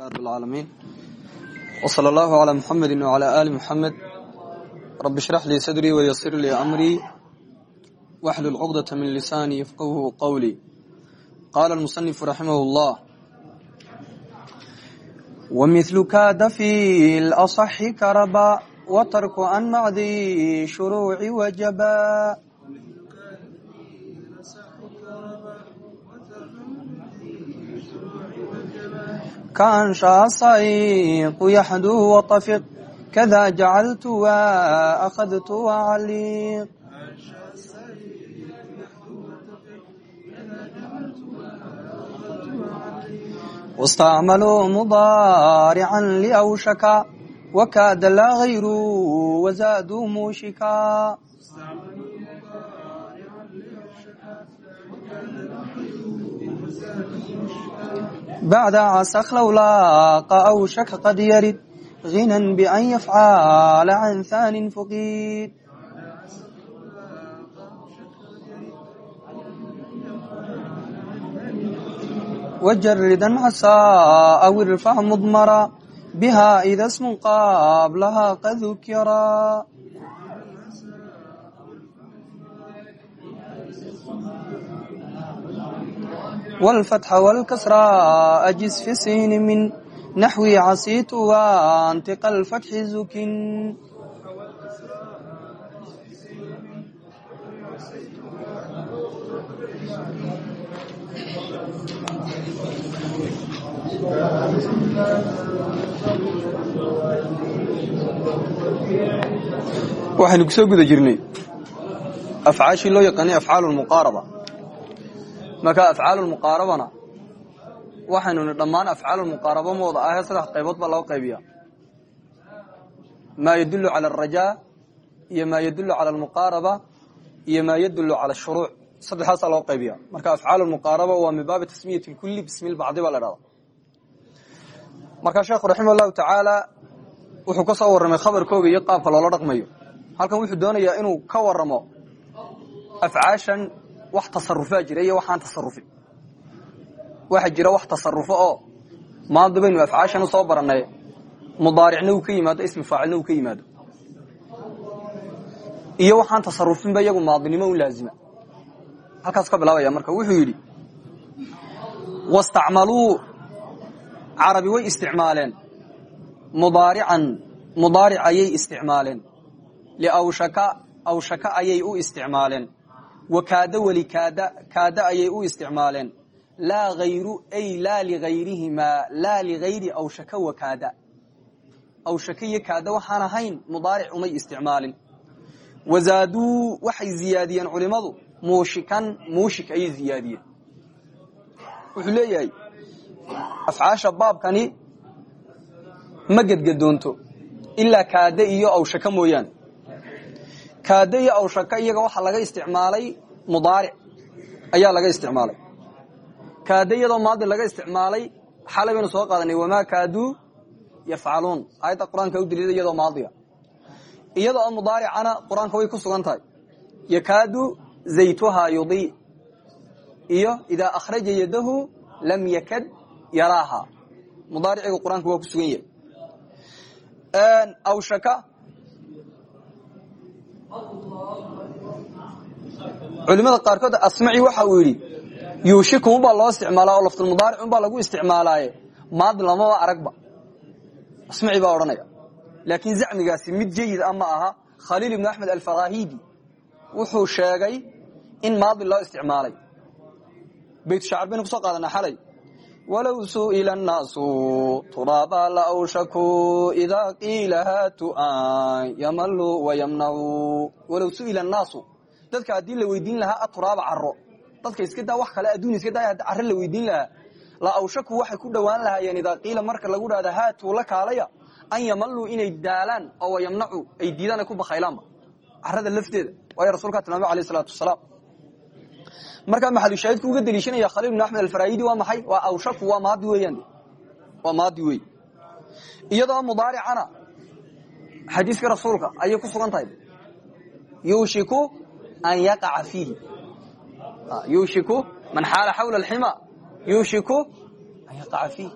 aalamiin wsal allahu calaa muxamedi wcalaa aali muxamed rabi shrax lii sadrii wayasir lii amrii waxlul cuqdata min lisaanii yafqahu qowlii qaala almusanifu raximah llah wamihluka dafi lasaxi karaba watarku an macdii shuruuci wajaba كأنشأ الصيق يحدو وطفق كذا جعلت وأخذت وعليق واستعملوا مضارعا لأوشكا وكاد لا غير وزادوا موشكا بعد bacda casakhlow laaqa aw shaka qad yarid hinan bian yafcaala can thaanin fuqiid wjaridan casaa aw irfac mudmara biha ida smun qaablaha qad ukira والفتح wlkasra ajis fi siini min naxwi casiitu wantiqa lfatxi zukin waxaynu ku soo guda jirnay afcaashii loo yaqaanay afcaal muqaaraba marka afcaal muqaarabana waxaynu ni dhammaan afcaal muqaaraba mooda ahee saddex qaybood baa loo qaybiya maa yadulu cala alrajaa iyo maa yadulu cala almuqaaraba iyo maa yadulu cala ashuruuc saddexdaasaa loo qaybiya marka afcaal muqaaraba waa min baabi tasmiyat lkuli bismi lbacdi baa la marka sheekhu raximah llahu tacaala wuxuu ka soo warramay khabarkooga iyo qaabka loola dhaqmayo. Halkan wuxuu doonayaa inuu ka waramo afcaashan wax tasarufaa jira waxaan tasarufin waxa jira wax tasarufo oo maanta baynu afcaashan u soo barannay. Mudaaricna uu ka yimaado ismi faacilna uu ka yimaado. Iyo waxaan tasarufinba iyagu maadinimo u laazima. Halkaas ka bilaabaya marka wuxuu yidhi wastacmaluu carabi way isticmaaleen. Mudaarican mudaaric ayay isticmaaleen. Liawshaka awshaka ayay u isticmaaleen wakaada weli kaada kaada ayay u isticmaaleen. Laa hayru ay laa ligayrihimaa laa ligayri awshaka wakaada awshaka iyo kaada waxaan ahayn mudaaric umay isticmaalin. Wazaaduu waxay ziyaadiyeen culimadu muushikan muushik ayay ziyaadiyeen. Wuxuu leeyahay afcaasha baabkani ma gedgadoonto ilaa kaada iyo awshaka mooyaane kaada iyo awshaka iyaga waxaa laga isticmaalay mudaaric. Ayaa laga isticmaalay. Kaada iyadoo laga isticmaalay xalay soo qaadanay wamaa kaaduu yafcaluun aayadda qur'aanka u daliida iyadoo maadiga qur'aanka way ku sugan tahay. Yakaadu zaytuhaa yudii iyo idaa akhraja yadahu lam yakad yaraaha. Mudaariciga qur'aanka waa ku sugan yahay. Awshaka culimada qaarkood asmaci waxa uu yidhi yuushiku unbaa loo isticmaala oo laftulmudaaric unbaa lagu isticmaalaaye? Maad lamaba aragba asmaci baa odhanaya. Laakiin zacmigaasi mid jayid a ma aha. Khaliil ibnu axmed alfarahidi wuxuu sheegay in maadi loo isticmaalay. Bayt shacr baynu ku soo qaadanaa xalay walow su'ila annaasu turaaba la awshaku idaa qiila haatu an yamaluu wayamnacuu walow su'ila annaasu dadka haddii la weydiin lahaa aturaaba caro dadka iska daa wax kale adduun iska daa carro la weydiin lahaa la awshaku waxay ku dhowaan lahaayeen idaa qiila marka lagu dhahda haatuu la kaalaya an yamaluu inay daalaan oo wayamnacu ay diidaan ku bakhaylaanba carrada lafteeda waayo rasulkaa tilmaamay alayh isalaatu wasalaam markaa maxalushaahidku uga deliishanaya khaliil axmed alfarayidi waa maxay? Waa awshaku waa maadi weeyaan. Waa maadi wey iyadoo mudaaricana xadiiskii rasuulka ayay ku sugan tahay. Yuushiku an yaqaca fiihi. Yuushiku man xaala xawla alxima. Yuushiku an yaqaca fiihi.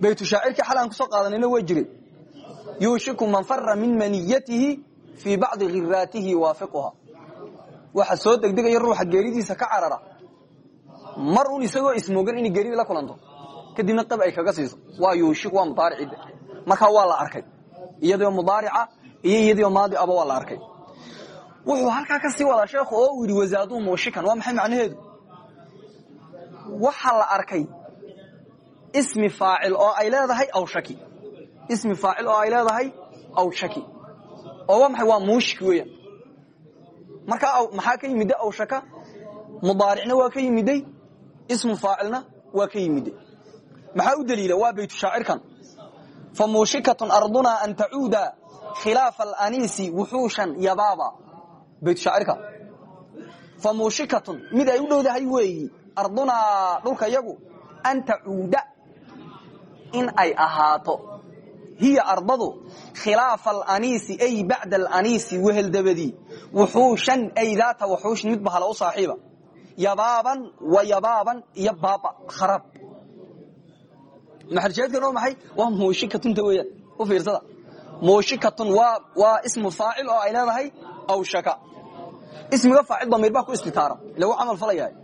Baytu shaacirkii xal aan ku soo qaadanayna waa jiray yuushiku man fara min maniyatihi fii bacdi khiraatihi waafiquha waxa soo degdegaya ruuxa geeridiisa ka carara. Mar un isagoo ismoogan inay geeridii la kulanto kadibna qab ay kaga siiso. Waa yuushik waa mudaaricide markaa waa la arkay. Iyadoo mudaarica iyo iyadoo maadi aba waa la arkay. Wuxuu halkaa ka sii wadaa sheekhu oo uu yidhi muushikan waa maxay macnaheedu? Waxaa la arkay ismi faacil oo ay leedahay awshaki ismi faacil oo ay leedahay awshaki oo waa maxay? Waa muushik weeyaan markaa maxaa ka yimida awshaka mudaaricna waa ka yimiday ismu faacilna waa ka yimiday maxaa u daliila? Waa baytu shaacirkan. Fa muushikatun ardunaa an tacuuda khilaafa alaniisi wuxuushan yabaaba. Baytu shaacirka. Fa muushikatun mid ay u dhowdahay weeyi ardunaa dhulka yagu an tacuuda in ay ahaato. Hiya ardadu khilaafa alaniisi ay bacda alaniisi wehel dabadii wuxuushan ay daata wuxuushin mid bahala u saaxiiba. Yabaaban wa yabaaban iyo baaba kharaab maxalsheedkan waa maxay? Waa muushikatunta weeyaan. U fiirsada. Muushikatun waa waa ismu faacil oo ay leedahay awshaka. Ismiga faacil damiir baa ku istitaara ila wuu camal falayahay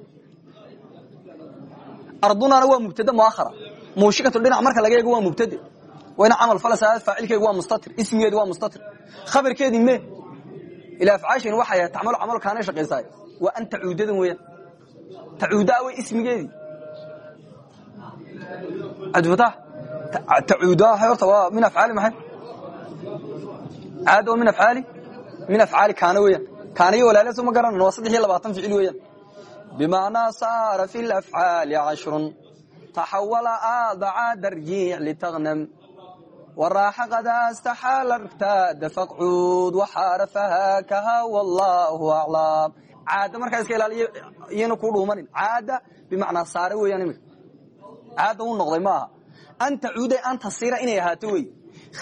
ardunana waa mubtade muakhara. Muushikatun dhinac marka laga eego waa mubtade wayna camal falaysaa faacilkeegu waa mustatir. Ismigeedu waa mustatir. Khabarkeedii me ila afcaashin waxay ahayd tacmalu camal kaanay shaqaysaay waa an tacuudadan weeyaan tacuudaa way ismigeedii cabdifataax tacuudaa horta waa min afcaali maxay caada waa min afcaali min afcaali kaana weeyaan kaana iyo walaale soo ma garanan waa saddex iyo labaatan ficil weeyaan bimacnaa saara fi lafcaali cashrun taxawala aadaca darjiic litaghnam waraaxa qadastaxaala rtaada faqcuud waxaarafaha kaha wallaahu aclam caada markaa iska ilaaliya iyana ku dhuumanin caada bimacnaa saare weeyaan imika caada u noqday maaha an tacuuda an tasira inay ahaato wey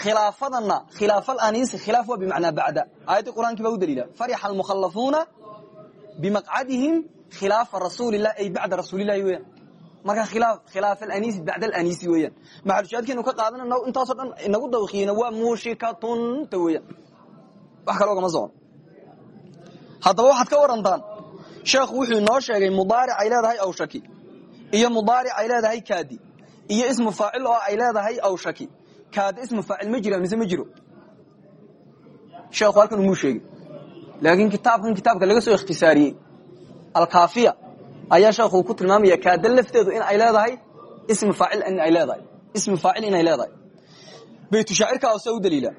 khilaafadana khilaaf alaniisi khilaaf waa bimacnaa bacda aayaddii qur'aankii baa u daliila farixa almukhallafuuna bimaqcadihim khilaafa rasuulilah ay bacda rasuulilahi weeyaan marka khilaaf alaniisi bacda alaniisi weeyaan. Maxalushaadkeenu ka qaadanayna intaasoo dhan inagu dawkiyena waa muushikatunta weeyaan. Wax kaloo kama socon. Haddaba waxaad ka warantaan sheekhu wuxuu inoo sheegay mudaaric ay leedahay awshaki iyo mudaaric ay leedahay kaadi iyo ismu faacil oo ay leedahay awshaki. Kaada ismu faacil ma jira mise ma jiro? Sheekhu halkan umuu sheegin laakiin kitaabkan kitaabka laga soo ikhtisaariyey alkaafiya ayaa sheekhu ku tilmaamaya kaada lafteedu in ay leedahay ismu faacil in ay leedahay. Ismu faacil inay leedahay. Baytu shaacirkaa ose u daliila.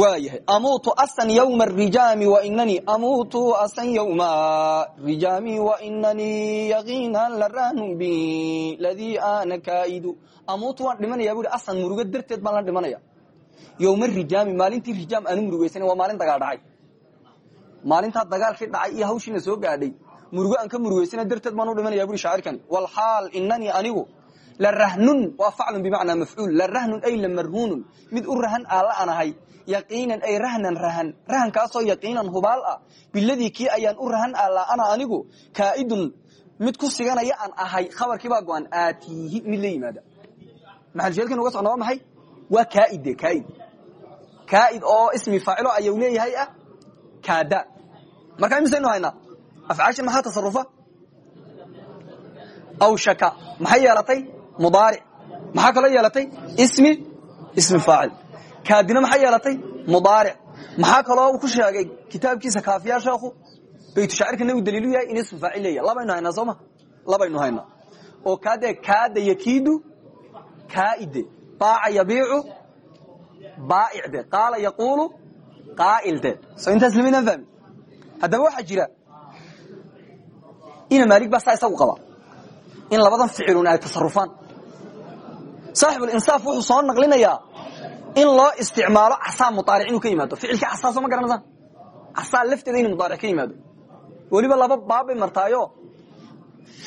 Waa yahay amuutu asan ywma rijaami wainanii amuutu asan ywma rijaami wainanii yaqiinan larahnu bi ladii ana kaa'idu. Amuutu waan dhimanaya buui asan murugo darteed baan la dhimanaya. Yowma rijaami maalintii rijaam aanu murugeysana waa maalin dagaal dhacay maalintaa dagaalkii dhacay iyo hawshiina soo gaadhay murugo aan ka murugeysana darteed baan u dhimanaya bui shaacirkani walxaal inanii anigu larahnun waa faclun bimacnaa mafcuul larahnun ay lamarhuunun mid u rahan aala aan ahay yaqiinan ay rahnan rahan rahankaasoo yaqiinan hubaal ah biladii kii ayaan u rahan aallaa ana anigu kaa'idun mid ku siganaya aan ahay khabarkii baa go-an aatiihi mid la yimaada. Maxalsheedkan uga socna waa maxay? Waa kaaide kaaid. Kaaid oo ismi faacilo ayau leeyahay ah kaada markaa imisaynu haynaa afcaashan maxaa tasarufa awshaka maxay yeelatay? Mudaaric. Maxaa kaloo yeelatay? Ismi ismi faacil. Kaadina maxay yeelatay? Mudaaric. Maxaa kaloo ku sheegay kitaabkiisa kaafiya sheekhu? Baytu shaacirkana uu daliilu yahay in ismu faacil leeyahay. Labaynu haynaa sooma labaynu haynaa. Oo kaade kaada yakiidu kaaide. Baaca yabiicu baa'icde. Qaala yaquulu qaa'ilde. Soo intaas lamaynaan fahmi haddaba waxaa jira ina maalig baa saa isagu qaba. In labadan ficilun ay tasarufaan saaxibulinsaaf wuxuu soo naqlinayaa in loo isticmaalo casaa mudaaric inuu ka yimaado. Ficilkii casaa soo ma garanaysaan casaa lafteeda inu ka yimaado. Weliba laba baabbay martaayo.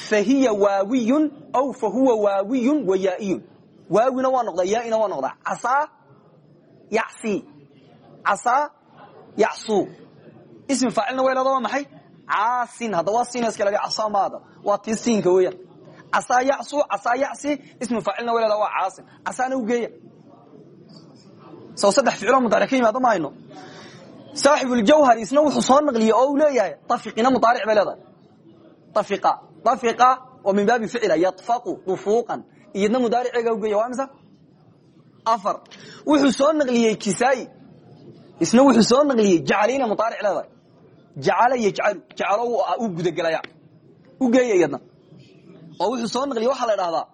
Fa hiya waawiyun aw fa huwa waawiyun wa yaaiyun. Waawina waa noqdaa yaaina waa noqdaa casaa yacsi casaa yacsuu ismi faacilna way leeda waa maxay? Caasin hadda waa siina iska laga casaa maada waa tii siinka weeyaan casaa yacsu casaa yacsi ismu faacilna wa leeda waa caasim casaana ugeeya saw saddex ficiloo mudaaric ka yimaado ma hayno saaxibuljawhari isna wuxuu soo naqliyey oo uu leeyahay tafiqina mudaaric bay leedahay. Tafiqa tafiqa oo min baabi ficila yatfaqu dufuuqan iyadna mudaariceega ugeeya waa imisa? Afar. Wuxuu soo naqliyey kisaayi. Isna wuxuu soo naqliyey jacalina mudaaric leedahay jacala yajcalu jacalo u gudagelaya ugeeya iyadna. Oo wuxuu soo naqliyey waxaa la dhahdaa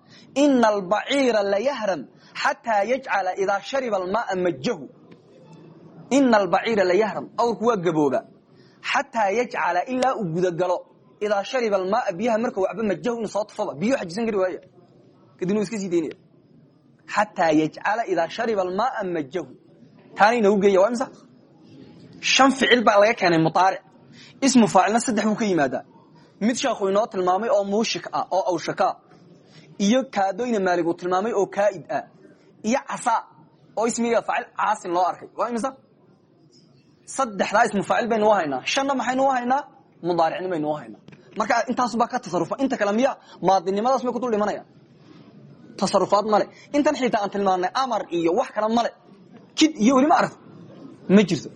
ina albaciira layahram xataa yajcala idaa shariba almaaa majahu ina albaciira layahram awrku waa gabooba. Xataa yajcala ilaa uu gudagalo idaa shariba almaaa biyaha marka waba majahu inuu soo tufaba biyuu xajisan kari waaya kadibna u iska sii daynaya yajcala idaa shariba almaaa majahu taana inagu geeya waa imsa shan ficil baa laga keenay mudaaric ismu faacilna saddex buu ka yimaadaa. Mid sheekhu inoo tilmaamay oo muushik ah oo awshaka iyo kaadoyna maalig uu tilmaamay oo kaaid ah iyo casa oo ismiga faacil caasin loo arkay. Waa imisa? Saddexdaa ismu faacil baynu u haynaa shanna maxaynu u haynaa mudaaricni baynu u haynaa marka intaasubaa ka tasarufa inta kale miya maadinimadaas may kudul dhimanaya tasarufaad male intan xitaa aan tilmaamnay amar iyo wax kale male kid iyo weli ma aragto. Ma jirto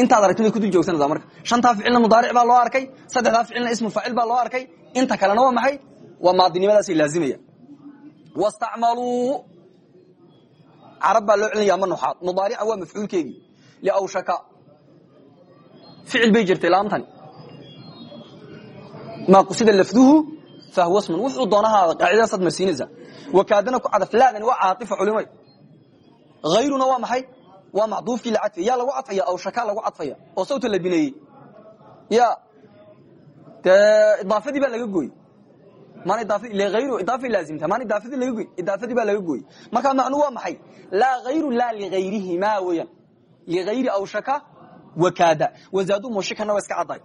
intaad aragti bay kudul joogsanaysaa marka. Shantaa ficilna mudaaric baa loo arkay saddexdaa ficilna ismu faacil baa loo arkay. Inta kalena waa maxay? Waa maadinimadaasay laazimaya. Wastacmaluu. Carab baa loo celinaya ama nuxaad mudaarica waa mafcuulkeegii. Liawshaka. Ficil bay jirtay laamtani. Maa qusida lafduhu fahuwa smun wuxuu doonahaada qaacidadasaad marsiinaysaa wakaadana ku cadaf laadani waa caaifa culimay. Hayruna waa maxay waa macduufkii la cadfaya yaa lagu cadfaya awshaka lagu cadfaya oo sawta la bineeyey ya. Dee idaafadii baa laga gooyey maan ayru idaafa laazimta maan idaafadii laga goy idaafadii baa laga gooyey marka macnuu waa maxay laa hayru laa ligayrihima weeyaan ligayri awshaka wakaada wazaadu mushikana waa iska cadday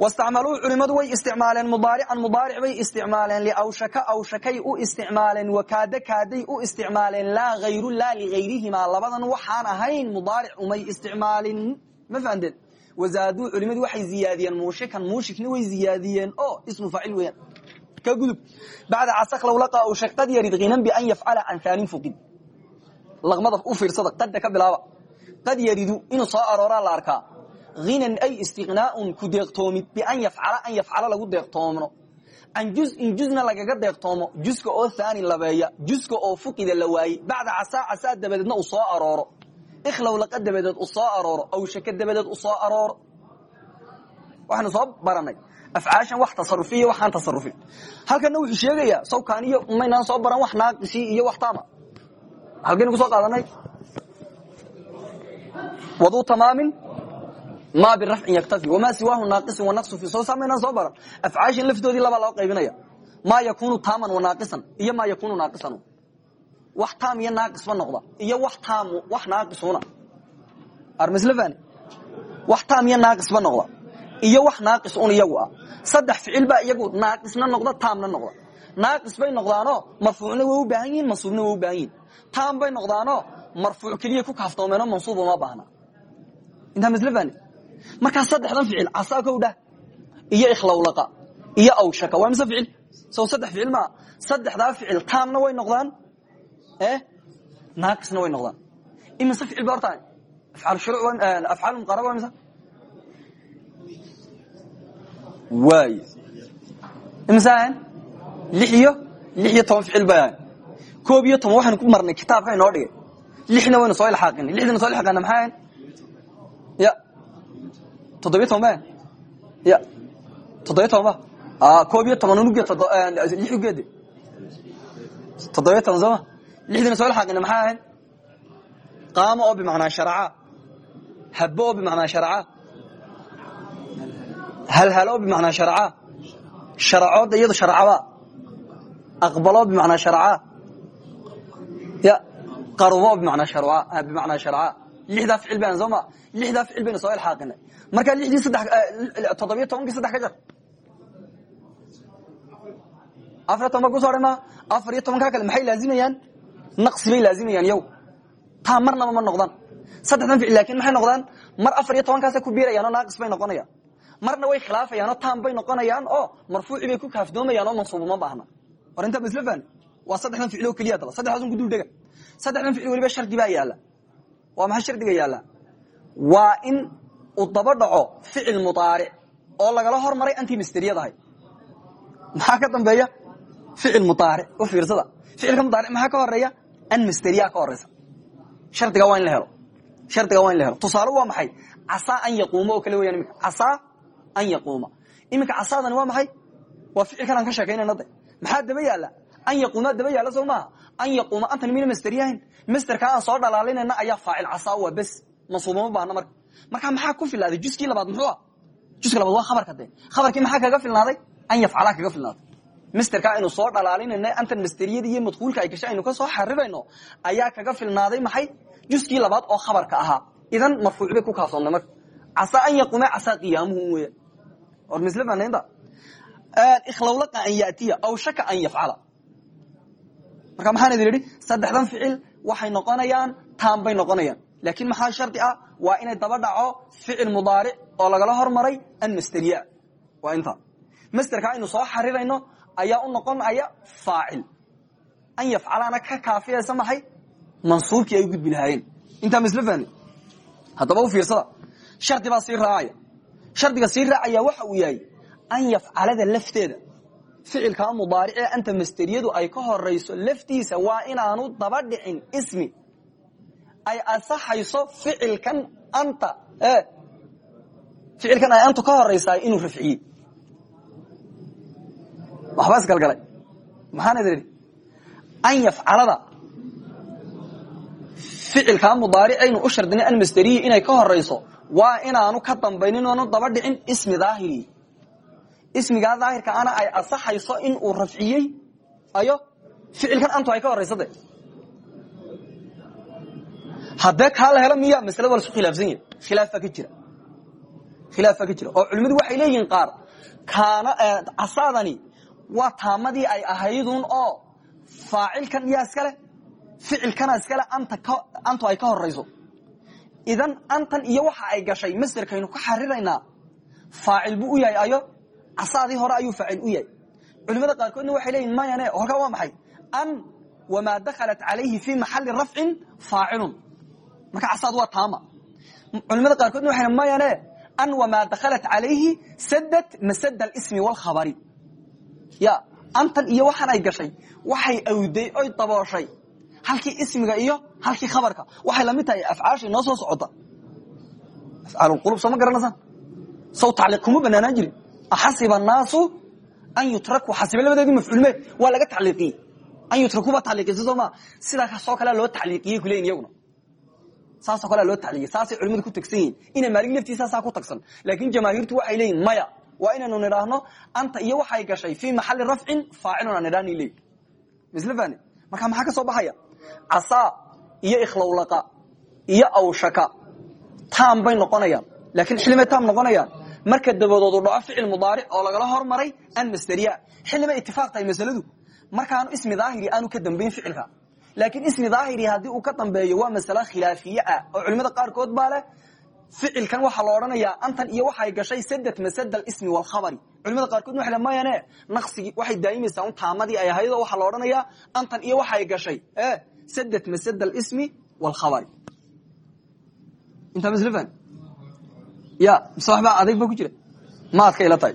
wastacmaluu culimadu way isticmaaleen mudaarican mudaaric bay isticmaaleen liawshaka awshakay u isticmaaleen wakaada kaaday u isticmaaleen laa hayru laa ligayrihimaa labadan waxaan ahayn mudaaric umay isticmaalin ma fahanteen wazaaduu culimadu waxay ziyaadiyeen muushikan muushikna way ziyaadiyeen oo ismu faacil weeyaan ka gudub bacda casak low laqa awshak qad yarid hinan bian yafcala can aanin fuqid laqmada u fiirsada qadda ka bilaaba qad yaridu inuu soo arooraa la arkaa hinan ay istiqnaaun ku deeqtoomid bian yafcala an yafcala lagu deeqtoomno can juzin juzna lagaga deeqtoomo juska oo haani labeeya juska oo fuqida la waayey bacda casaa casaa dabadeedna uu soo arooro iklow laqa dabadeed u soo arooro awshaka dabadeed u soo arooro waxaanu soo baranay afcaashan wax tasarufi iyo waxaan tasarufin halkana wuxuu sheegayaa sawkaan iyo maynaan soo baran wax naaqisi iyo wax taama halkaynu ku soo qaadanay waduu tamaamin ma birafcin yaktafi wamaa siwaahu naaqisin wanaqsu fi soo samaynaan soo baran afcaashan laftoodii labaa loo qaybinaya maa yakunu taaman wanaaqisan iyo maa yakunu naaqisan wax taam iyo naaqisba noqda iyo wax taam wax naaqisuna armislafani wax taam iyo naaqisba noqda iyo wax naaqis un iyagu ah saddex ficil baa iyagu naaqisna noqda taamna noqda naaqis bay noqdaanoo marfuucna way u baahan yihiin mansuubna way u baahan yihiin taam bay noqdaanoo marfuuc keliya ku kaaftoomeeno mansuub uma baahna intaa maslafani markaa saddexdan ficil casaa kow dhah iyo ikhlawlaqa iyo awshaka. Waa mise ficil? Sow saddex ficil maa saddexdaa ficil taamna way noqdaan e naaqisna way noqdaan. Imise ficil ba horta afcaal muqaraba waa mise waay. Imise ahan lix iyo lix iyo toban ficil bay ahan koob iyo toban waxaynu ku marnay kitaabka inoo dhigay. Lixna waynu soo ilxaaqinay. Lixdana soo ilxaaqina maxay ahan ya toddobiyo toban ba ahan ya toddobiyo toban ba koob iyo toban unuge lix ugeede toddobiyo toban sooma lixdana soo ilxaaqina maxay ahayn qaamo oo bimacnaa sharca habo oo bimacnaa sharca halhalo bimacnaa sharca sharcooda iyado sharcaba aqbalo bimacnaa sharca ya qarubo sharca bimacnaa sharca lixdaa ficil bayna soo ma lixdaa ficil bayna soo ilxaaqinay markaa lixdii saddex toddobiyo tobankii saddex ka jar afariyo toban ba ku soo haray ma afar iyo tobankaa kale maxay laazimayaan naqsi bay laazimayaan yow. Taa marnaba ma noqdaan. Saddexdan ficil laakiin maxay noqdaan? Mar afar iyo tobankaasa ku biirayaan oo naaqis bay noqonayaan. Marna way khilaafayaanoo taan bay noqonayaan oo marfuuci bay ku kaafdoomayaan oo mansuub uma baahna. War intaa waa saddexdan ficil oo keliya daba saddexdaas un ku dul dhega saddexdan ficil weliba shardi baa yaalla. Waa maxay shardiga yaalla? Waa in uu daba dhaco ficil mudaaric oo lagala hormaray anti masteriyadahay maxaa ka dambeeya? Ficil mudaaric. U fiirsada. Ficilka mudaaric maxaa ka horreeya an masteriya ka horeysa shardiga waa in la helo. Shardiga waa in la helo. Tusaale waa maxay? Casaa an yaquuma oo kale weyaan imika casaa an yaquuma. Iminka casaadani waa maxay? Waa ficilkan aan ka sheekaynayna maxaa daba yaalla? An yaquuma daba yaalla soo an yaquuma. Antan mina masteriyahayn masterkaa aan soo dhalaalinayna ayaa faacil. Casaa waa bes. Mansuubama baahna marka marka maxaa ku filnaaday? Juskii labaad muxuu ah juska labaad waa khabarka de khabarkii maxaa kaga filnaaday? An yafcalaa kaga filnaaday. Masterka aynu soo dhalaalinayna antan masteriyada iyo madkuulka ay gashay aynu ka soo xarirayno ayaa kaga filnaaday maxay? Juskii labaad oo khabarka ahaa. Idan marfuuc bay ku kaafsoomnay marka. Casaa an yaquuma casaa qiyaamuhu weya or misle banaynta ikhlawlaqa an yatiya aw shaka an yafcala. Marka maxaan idin idhi saddexdan ficil waxay noqonayaan taan bay noqonayaan laakiin maxaa shardi ah? Waa inay daba dhaco ficil mudaaric oo lagala hormaray an masteriya waa inta. Masterka aynu soo xarirayno ayaa u noqonaya faacil. An yafcalaana ka kaafiyaysa maxay? Mansuubkii ay u gudbi lahaayeen. Intaa masle fahni haddaba u fiirsada. Shardi baa sii raacaya. Shardiga sii raacaya waxa uu yahay an yafcalada lafteeda. Ficilkaa mudaaric ee anta masteriyadu ay ka horayso waa inaanu daba ay asaxayso ficilkan anta ficilkan ay antu ka horaysaa inuu rafciyey waxbaa isgalgalay maxaan idin idhi? An yafcalada ficilkaa mudaaricaynu u shardinay an masteriyi inay ka horayso waa inaanu ka dambaynin oonu daba dhicin ismi daahiri. Ismigaa daahirka ana ay asaxayso in uu rafciyey ayo ficilkan antu ay ka horaysa de haddee kaa la helo miya maslada waa lasu khilaafsan yahy khilaafbaa ka jira. Khilaaf baa ka jira. Oo culimmadu waxay leeyihiin qaar. Kaana casaadani waa taamadii ay ahaydun oo faacilkan yaa iskale ficilkana iskale antu ay ka horayso idan antan iyo waxa ay gashay masderkaynu ka xariraynaa faacil buu yahay ayo casaadii hore ayuu faacil u yahay. Culimada qaarkoodna waxay leeyihiin mayane halkaa waa maxay? An wamaa dakhalat calayhi fii maxali rafcin faacilun marka casaad waa taama. Culimada qaarkoodna waxay mayane an wamaa dakhalat calayhi sadad masada alismi waalkhabari ya antan iyo waxaan ay gashay waxay awday oy dabooshay. Halkii ismiga iyo halkii khabarka waxay la mid tahay afcaasha inoo soo socota. Afcaalulqulub soo ma garanaysaan saw tacliiq kuma banaanaan jirin. Axasiba annaasu an yutraku xasiba labadeedii mafcuulme waa laga tacliiqiyey. An yutrakuba tacliiqisa soo maa sidaasoo kalea loo tacliiqiyey kuleyin iyaguna saasoo kalea loo tacliiqiyey saasay culimadu ku tagsan yihiin ina maalig laftiisa saa ku tagsan. Laakiin jamaahiirtu waxay leeyihiin maya waa inaynu nidhaahno anta iyo waxay gashay fii maxali rafcin faacilun aan nidhahni leey. Misle fahni marka maxaa ka soo baxaya? Casaa iyo ikhlawlaqa iyo awshaka taam bay noqonayaan. Laakiin xillimay taam noqonayaan. Marka dabadoodu dhaco ficil mudaaric oo lagala hormaray an masderiya xillimay itifaaq tahay masaladu. Markaanu ismi daahiri aanu ka dambayn ficilka laakiin ismi daahiri haddii uu ka dambeeyo waa masale khilaafiye ah oo culimada qaarkood baa leh. Ficilkan waxaa la odhanayaa antan iyo waxay gashay sadad masada ismi wlkhabari culimada qaarkood waa mayane naqsigii waxay daa'imaysaa un taamadii ay ahayd oo waxaa la odhanayaa antan iyo waxay gashay sadad masada ismi wlkhabari intaa mslfan ya mise waxbaa adayg ba ku jira ma adka ila tahay.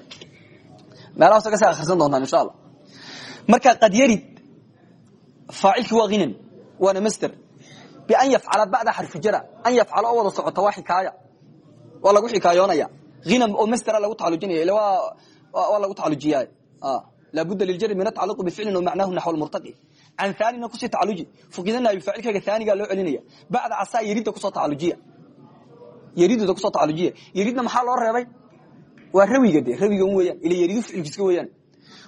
Meelahaas ka sa akhrisan doontaan insha allah. Marka qad yarid faacilkii waa hinan waana master bian yafcala bacda xarfi jara an yafcala oo wada socota waa xikaaya waa lagu xikaayoonaya hinam oo mastera lagu tacalujinaya ila waa lagu tacalujiyaa laabudda liljari min atacaluqi bificlin o macnahu naxw lmurtaqi can aanina ku sii tacaluji fuqida naabi faacilkayga aanigaa loo celinaya bacda casaa yeridda ku soo tacalujiya yeridda ku soo tacalujiya yeridna maxaa loo reebay waa rawiga de rawiga un weyaan ila yeridu ficilkiiska weyaan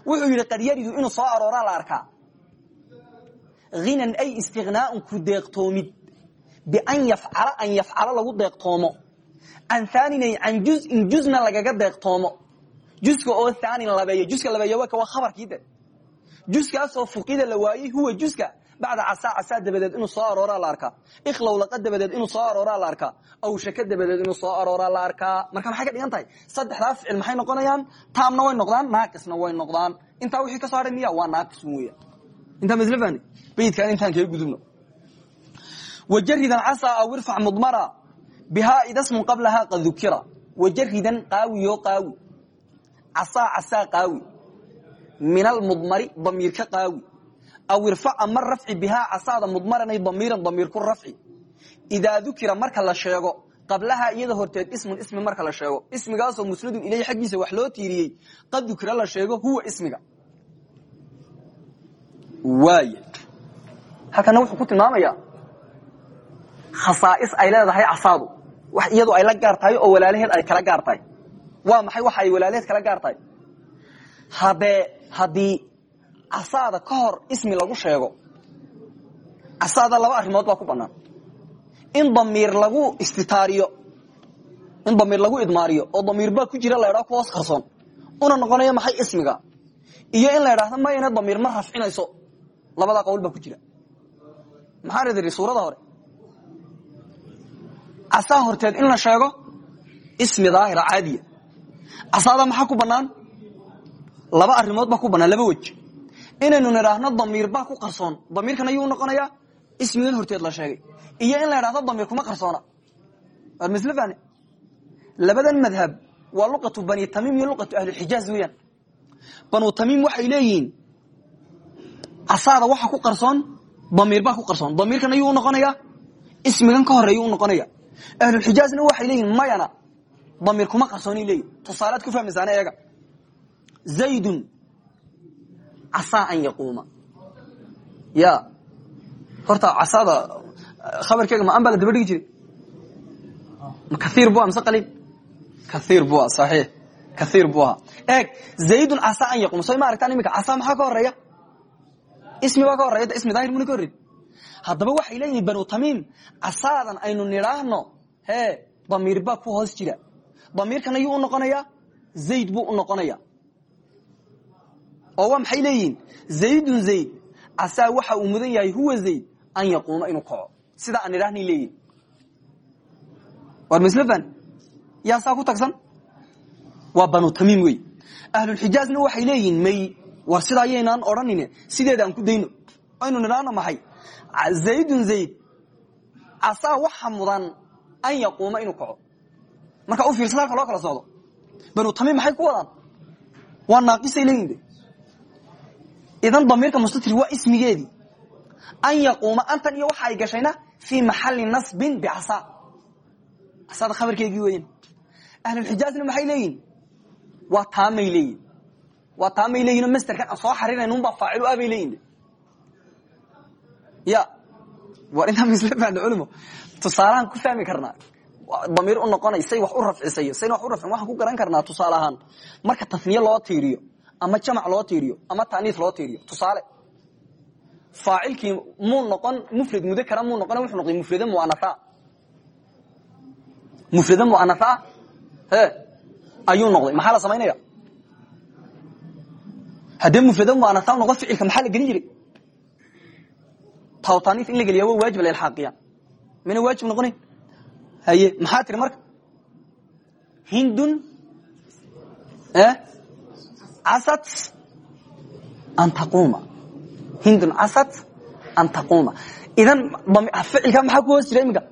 wuxuu yidhi qad yaridu inuu soo arooraa la arkaa hinan ay istighnaaun ku deeqtoomid bian yafcala an yafcala lagu deeqtoomo can aaninay can juzin juzna lagaga deeqtoomo juska oo aanin labeeyo juska labeeyo waa waa khabarkii de juskaasoo fuqida la waayey huwa juska bacda casaa casaa dabadeed inuu soo arooraa la arkaa ikhlowlaqa dabadeed inuu soo arooraa la arkaa awshaka dabadeed inuu soo arooraa la arkaa marka maxay ka dhigan tahay saddexdaa ficil maxay noqonayaan taamna way noqdaan naaqisna way noqdaan intaa wixii ka soo intaa masl fahni bayidkaan intaan kaga gudubno. Wajaridan casaa aw irfac mudmara bihaa idasmun qablahaa qad dukira wajaridan qaawiyo qaawi casaa casaa qaawi. Min almudmari damiirka qaawi. Aw irfac ama rafci bihaa casaada mudmaranay damiiran damiirku rafci. Idaa dukira marka la sheego qablahaa iyada horteed ismun ismi marka la sheego. Ismigaasoo musnadun ileyh xaggiisa wax loo tiiriyey qad dukira la sheego huwa ismiga waay halkana wuxuu ku tilmaamayaa khasaais ay leedahay casaadu wax iyadu ay la gaar tahay oo walaalaheed ay kala gaar tahay waa maxay waxa ay walaalaheed kala gaar tahay hadee haddii casaada ka hor ismi lagu sheego casaada laba arrimood baa ku banaan in damiir lagu istitaariyo in damiir lagu idmaariyo oo damiir baa ku jira la ydhaa kuhoos qarsoon una noqonayo maxay ismiga? Iyo in la idhaahdo mayna damiir ma rafcinayso labadaa qowl baa ku jira. Maxaan idiri suurada hore? Casaa horteed in la sheego ismi daahira caadiya. Casaada maxaa ku banaan laba arimood baa ku banaan laba wej inaynu nidhaahno damiir baa ku qarsoon. Damiirkan ayuu noqonayaa ismigan horteed la sheegay. Iyo in la idhahdo damiir kuma qarsoona. Waa masl fahne labadan madhab waa luqatu bani tamiim iyo luqatu ahlixijaaz weeyaan. Banu tamiim waxay leeyihiin casaada waxa ku qarsoon damiir baa ku qarsoon. Damiirkan ayuu unoqonayaa ismigan ka horeeyu unoqonaya ahluxijaazna waxay leeyihiin mayana damiir kuma qarsoonay leeyihiin tusaalead ku fahmaysaane eega. Zaydun casaa an yaquuma. Ya horta casaada khabarkeega ma an baa la daba dhigi jiray ma kaiir bu mise qaliil kaiir bu saxiix. Kaiir bu ahaa eeg zaydun casaa an yaquuma. So ma aragtaan iminka casaa maxaa ka horreeya ismi baa ka horeya da ismi daahir muna ka horreyn haddaba waxay banu tamiim casaadan aynu nidhaahno he damiir baa ku hoos jira. Damiirkan ayuu unoqonayaa zayd buu unoqonaya oo waa maxay leeyihiin zaydun zayd casaa waxa uu yahay huwa zayd an yaquuma inuu kaco. Sida aan nidhahnay leeyihiin war maslfan yaa saa ku tagsan? Waa banu tamiim wey ahlulxijaazna waxay leeyihiin may war sidaa yaynaan odhanin sideeda aan ku dayno. Aynu nidhaahno maxay? Zaydun zayd. Casaa waxa mudan an yaquuma inuu kaco. Marka u fiirsan halka kala socdo. Banu tamiim maxay ku wadaan? Waa naaqisay leeyihiin idan damiirka mustatir waa ismigeedii an yaquuma antan iyo waxa ay gashayna fii maxali nasbin bicasa casada khabarkeegii weyan ahlulxijaazna maxay leeyihiin waa taamay leeyihiin waa taamay leeyihiin masterkan aan soo xariirayna unbaa faacilu ah bay leeyihiin ya war intaa misla fahna culimo. Tusaalahaan ku fahmi karnaa damiir u noqonay say wax u rafcisayo sayna wax u rafcin waxaan ku garan karnaa tusaale ahaan marka tasniye loo tiiriyo ama jamac loo tiiriyo ama taaniis loo tiiriyo tusaale. Faacilkii muu noqon mufrad mudakara muu noqon wuxuu noqday mufrada muanaa mufrada muanaa he ayuu noqday. Maxaa la samaynaya haddee mufrada muanaa noqon ficilka maxaa la gelin jiray? Tawtaniif in la geliya waa waajib lailxaaqiya mina waajib noqonayn haye maxaa tiri marka? Hindun casat an taquuma hindun casat an taquuma idan ficilkaa maxaa ku hoos jira iminka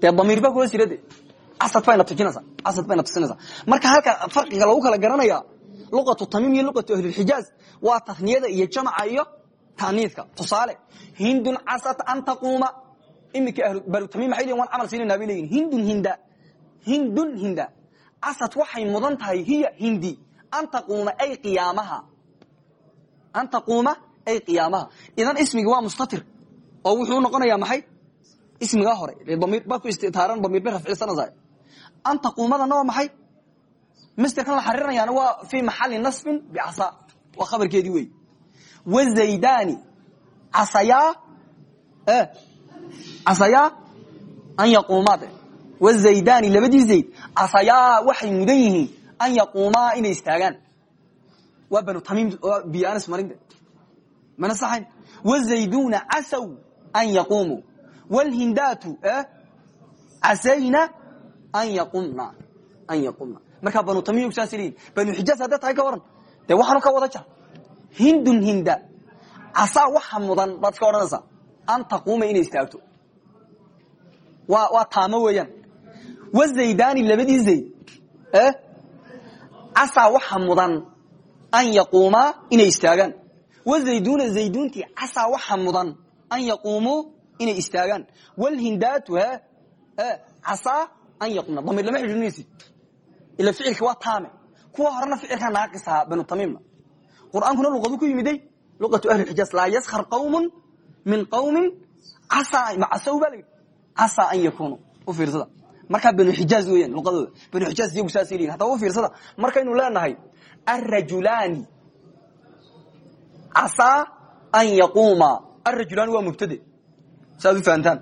dee damiir baa ku hoos jira de casad bayna tujinaysaa casad bayna tusinaysaa. Marka halka farqiga lagu kala garanaya luqatu tamiim iyo luqatu ahlilxijaaz waa taniyada iyo jamaca iyo taniidka. Tusaale hindun casat an taquuma. Iminka banu tamiim maxay leyin waan camal siinayna bay leyihin hindun hinda. Hindun hinda. Casad waxay mudan tahay hiya hindi. An taquuma ay qiyaamaha. An taquuma ay qiyaamaha. Idan ismigi waa mustatir. Oo wuxuu noqonayaa maxay? Ismigaa hore. Damiir baa ku istitaaran damiir bay rafcisanaysaa an taquumadana waa maxay masterkan la xariirinayaana waa fii maxali nasbin bicasa waa khabarkeedii wey wazaydani casayaa casayaa an yaquumaad wazaydani labadii zayd. Casayaa waxay mudan yihiin an yaquumaa inay istaagaan. Waa banu tamiim biyo anas marin mana saxayn? Wzayduna casaw an yaquumuu wlhindaatu casayna an yaqumna an yaqumna markaa banu tamim saas leeyihiin banu xijaaz hadday tahay ka waran dee waxaanu ka wada jar hindun hinda casaa waxa mudan baad iska odhanaysaa. An taquuma inay istaagto. Waa taamo weeyaan. Wazaydani labadii zayd. Casaa waxa mudan an yaquumaa inay istaagaan. Wazayduna zayduntii casaa waxa mudan an yaquumuu inay istaagaan. Wlhindaatu casaa an yaqumna damiir lama xidhiirinaysid ila ficilka waa taame. Kuwa horena ficilkaa naaqis ahaa banu tamiimna qur'aankuna luqadu ku yimiday luqatu ahli xijaaz laa yaskar qawmun min qawmin macasow baa la yidhi. Casaa an yakuunu. U fiirsada. Markaa banu xijaaz weeyaan luqadooda banu xijaaz iyagu saasay leeyihiin haddaba u fiirsada. Markaynu leenahay arrajulaani casaa an yaquuma. Arrajulaani waa mubtade. Saaad u fahantaan.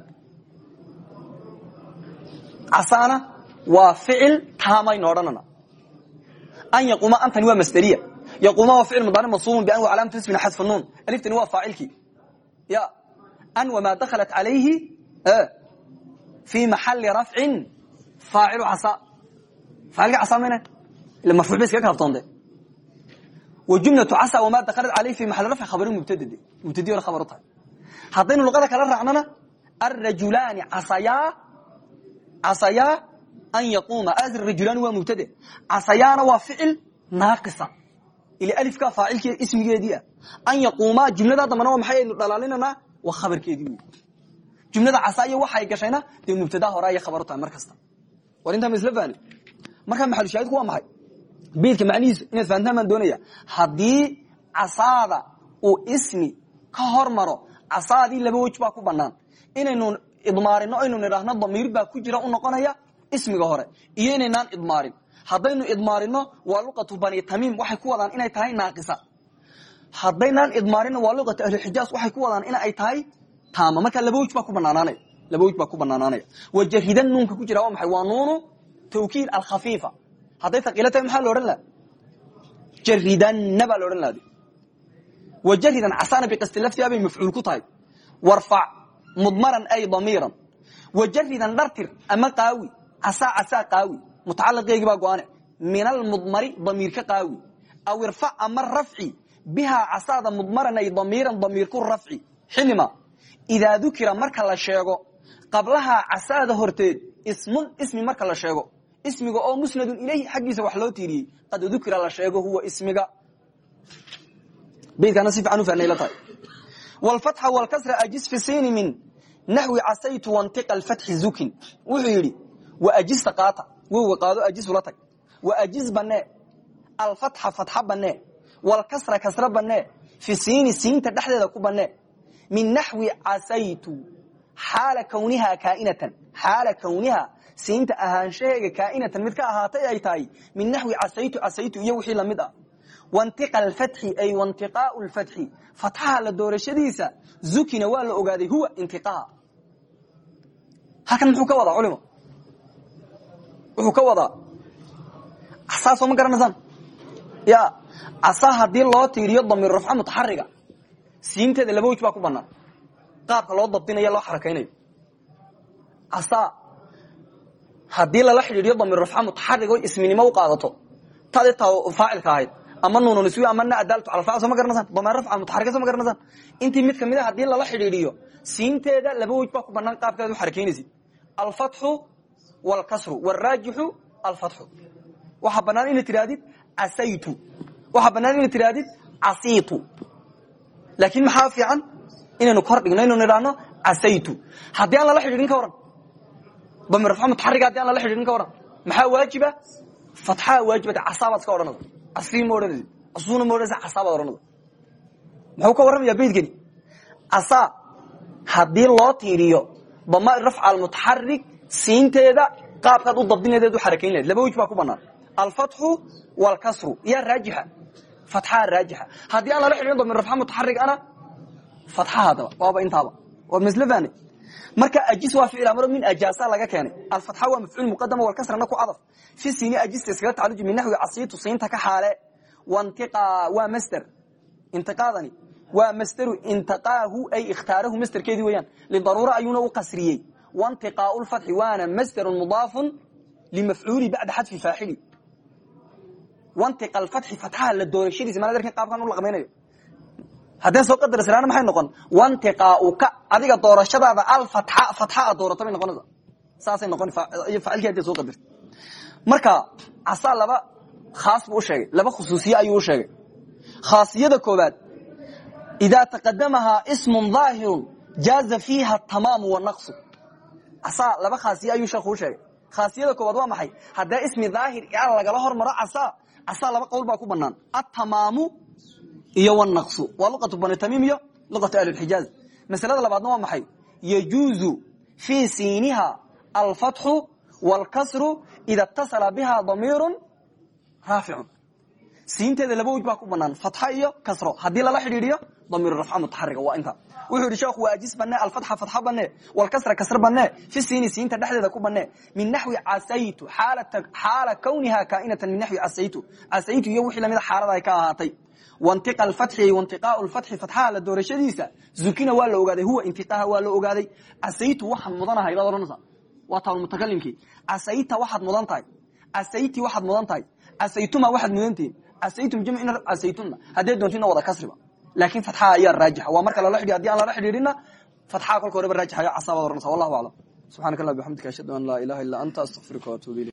Casaana waa ficil taamaynu odhanana an yaquuma antani waa masderiya yaquuma waa ficil mudaari mansuubun bian wa calaamatu ismina xadfa nuun aliftani waa faacilkii ya. An wamaa dakhalat calayhi fii maxali rafcin faacilu casaa faacilka casaa mayna ila marfuuc bay iskaga kaaftoonde wa jumlatu casa wamaa dakhalat calayhi fi maxali rafci khabarin mubtadade mubtadi hore khabar u tahay haddaynu luqada kala raacnana arrajulaani casayaa casayaa an yaquuma rajulaani waa mubtade casayaana waa ficil naaqisa ila alifka faacilke ismigeedii ah an yaquuma jumladaa dambana waa maxay aynu dhalaalinanaa waa khabarkeedii wey jumlada casaayo waxay gashayna dee mubtadaa hore ayay khabar u tahay mar kasta war intaa ma isla fahni markaa maxalushaahidku waa maxay beydka macnihiisu inaad fahantaan baan doonaya haddii casaada uu ismi ka hormaro casaadii laba wej baa ku banaan inaynu idmaarino aynu nidhaahno damiir baa ku jira u noqonaya ismiga hore iyo inaynaan idmaarin. Haddaynu idmaarino waa luqatu bani tamiim waxay ku wadaan inay tahay naaqisa. Haddaynaan idmaarino waa luqatu ahlixijaaz waxay ku wadaan in ay tahay taama. Markaa laba wej baa ku banaanaanaya laba wej baa ku banaanaanaya wajaridan nuunka ku jira waa maxay? Waa nuunu tawkiid alkhafiifa. Hadday taqiila tahay maxaa la odhan laha jaridanna baa la odhan lahade wjaridan casana biqasti laftiha bay mafcuul ku tahay. Warfac mudmaran ay damiiran. Wajaridan dhartir ama qaawi casaa qaawi mutacalaqeygii baa go-ane min almudmari damiirka qaawi aw irfac ama rafci bihaa casaada mudmaran ay damiiran damiirku rafci xilima idaa dukira marka la sheego qablahaa casaada horteed ismun ismi marka la sheego. Ismiga oo musnadun ilayhi xaggiisa wax loo tiiriyey. Qad dukira la sheego huwa ismiga. Beydkaana si fiican u fahnay la tahay. Wlfatxa wlkasra ajis fi siini min naxwi casaytu wantiqa alfatxi zukin. Wuxuu yidhi wa ajista qaata. Wowga qaado ajis ula tag. Wa ajis banee. Alfatxa fatxa banee. Wlkasra kasra banee. Fi siini siinta dhexdeeda ku banee. Min naxwi casaytu. Xaala kwnihaa kaainatan. Xaala kwniha siinta ahaanshaheega kaainatan. Mid ka ahaatay ay tahay min naxwi casaytu casaytu iyo wixii la mid ah. Wantiqa alfatxi ay wantiqaau lfatxi fatxaha la doorashadiisa zukina waa la ogaaday huwa intiqaha halkan muxuu ka wadaa culimo wuxuu ka wadaa casaa soo ma garanaysaan ya casaa haddii loo tiiriyo damiir rafco mutaxariga siinteeda laba wej ku banaan. Qaabka loo dabdinayo loo xarakaynayo. Casaa haddii lala xidhiidhiyo damiir rafco mutaxarig o isminimo u qaadato taad taa faacilka ahayd ama nuununiswi ama na adaaltu cala faacil soo ma garanasaan damiir rafca mutaxariga soo ma garanasaan intii mid ka mid a haddii lala xidhiidhiyo siinteeda laba wej ku banaan qaabkeed u xarakaynaysid wlkasru wraajixu alfatxu waxaa banaan ina tirahdid casaytu waxaa banaan ina tirahdid casiitu laakiin maxaa fiican inaynu kor dhigno inaynu nidhaahno casaytu haddii aan lala xidhiidhin ka waran damiir rafco mutaxariga haddi aan lala xidhiidhin ka waran maxaa waajiba fatxaa waajibata casaabaad iska odhanada casii ma odhanaysid casuuna ma odhanaysa casaabaad odhanada muxuu ka warramayaa beydkani casaa haddii loo tiiriyo damair rafca almutaxarig siinteeda qaabkaad u dabdineedeed u xarakayn lahayd laba wej baa ku banaan. Alfatxu wlkasru yaa raajixa. Fatxaa raajixa. Haddii aan lala xidhin damir rafca mutaxarig ana fatxahaadaba waaba intaaba. Waa masle fahne marka ajis waa ficil amro min ajaasa laga keenay. Alfatxa waa mafcuul muqadama walkasrana ku cadaf fi siini ajista iskaga tacaluji min naxwi casiitu siinta ka xaale. Wantiqa waa masder intiqaadani. Waa masderu intiqaahu ay ikhtaarahu masderkeedii weeyaan. Lidaruura ayuuna u qasriyey waintiqaau lfatxi waana masderun mudaafun limafcuuli bacda xadfi faacili wantiqa alfatxi fatxaha la doorashadiisa mana darkin qaabkan u laqmaynayo haddee soo qadar islaana maxay noqon wantiqaauka adiga doorashadaada alfatxa fatxa a doorato bay noqonaysa saasay noqon iyo faacilkii haddii soo qadarta marka casaa laba khaas buu u sheegay laba khusuusiye ayuu u sheegay khaasiyada koobaad idaa taqadamahaa ismun daahirun jaaza fiiha tamaamu wanaqsu casaa laba khaasiye ayuu sheekhu u sheegay. Khaasiyada koobaad waa maxay? Haddee ismi daahir al lagala hormaro casaa casaa laba qowl baa ku banaan atamaamu iyo wanaqsu waa luqatu bani tamiim iyo luqatu ahlilxijaaz masalada labaadna waa maxay? Yajuuzu fii siiniha alfatxu wاlkasru ida اtasala biha damiiru raaficun siinteeda laba wej baa ku banaan. Fatxa iyo kasro. Haddii lala xidhiidiyo damiir rafca mutaxariga waa inta. Wuxuu yihi sheekhu waajis banee alfatxa fatxa banee walkasra kasr banee fi siini siinta dhexdeeda ku banee min naxwi casaytu xaala kawniha kaainatan min naxwi casaytu. Casaytu iyo wixii lamida xaalada ka ahaatay. Wantiqa alfatxi wantiqaau lfatxi fatxaha la doorashadiisa. Zukina waa la ogaaday huwa intiqaha waa la ogaaday. Casaytu waxaan mudanahay baad odhanaysa waa taalmutakalimkii casayta waxaad mudan tahay. Casayti waxaad mudan tahay. Casaytuma waxaad mudantihin casaytum jamcina casaytuna haddee doontina wada kasriba laakin fatxaha ayaa raajixa waa marka lala xidhiy haddii aan lala xidhiidhina fatxaha kolka horeba raajixa ayo casaa baad ohanaysa wallahu aclam subxanak allah bixamdika ashhadu an laa ilaha illa anta astaqfiruka waatubu ilayk